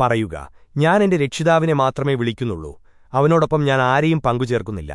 പറയുക ഞാൻ എന്റെ രക്ഷിതാവിനെ മാത്രമേ വിളിക്കുന്നുള്ളൂ. അവനോടൊപ്പം ഞാൻ ആരെയും പങ്കുചേർക്കുന്നില്ല.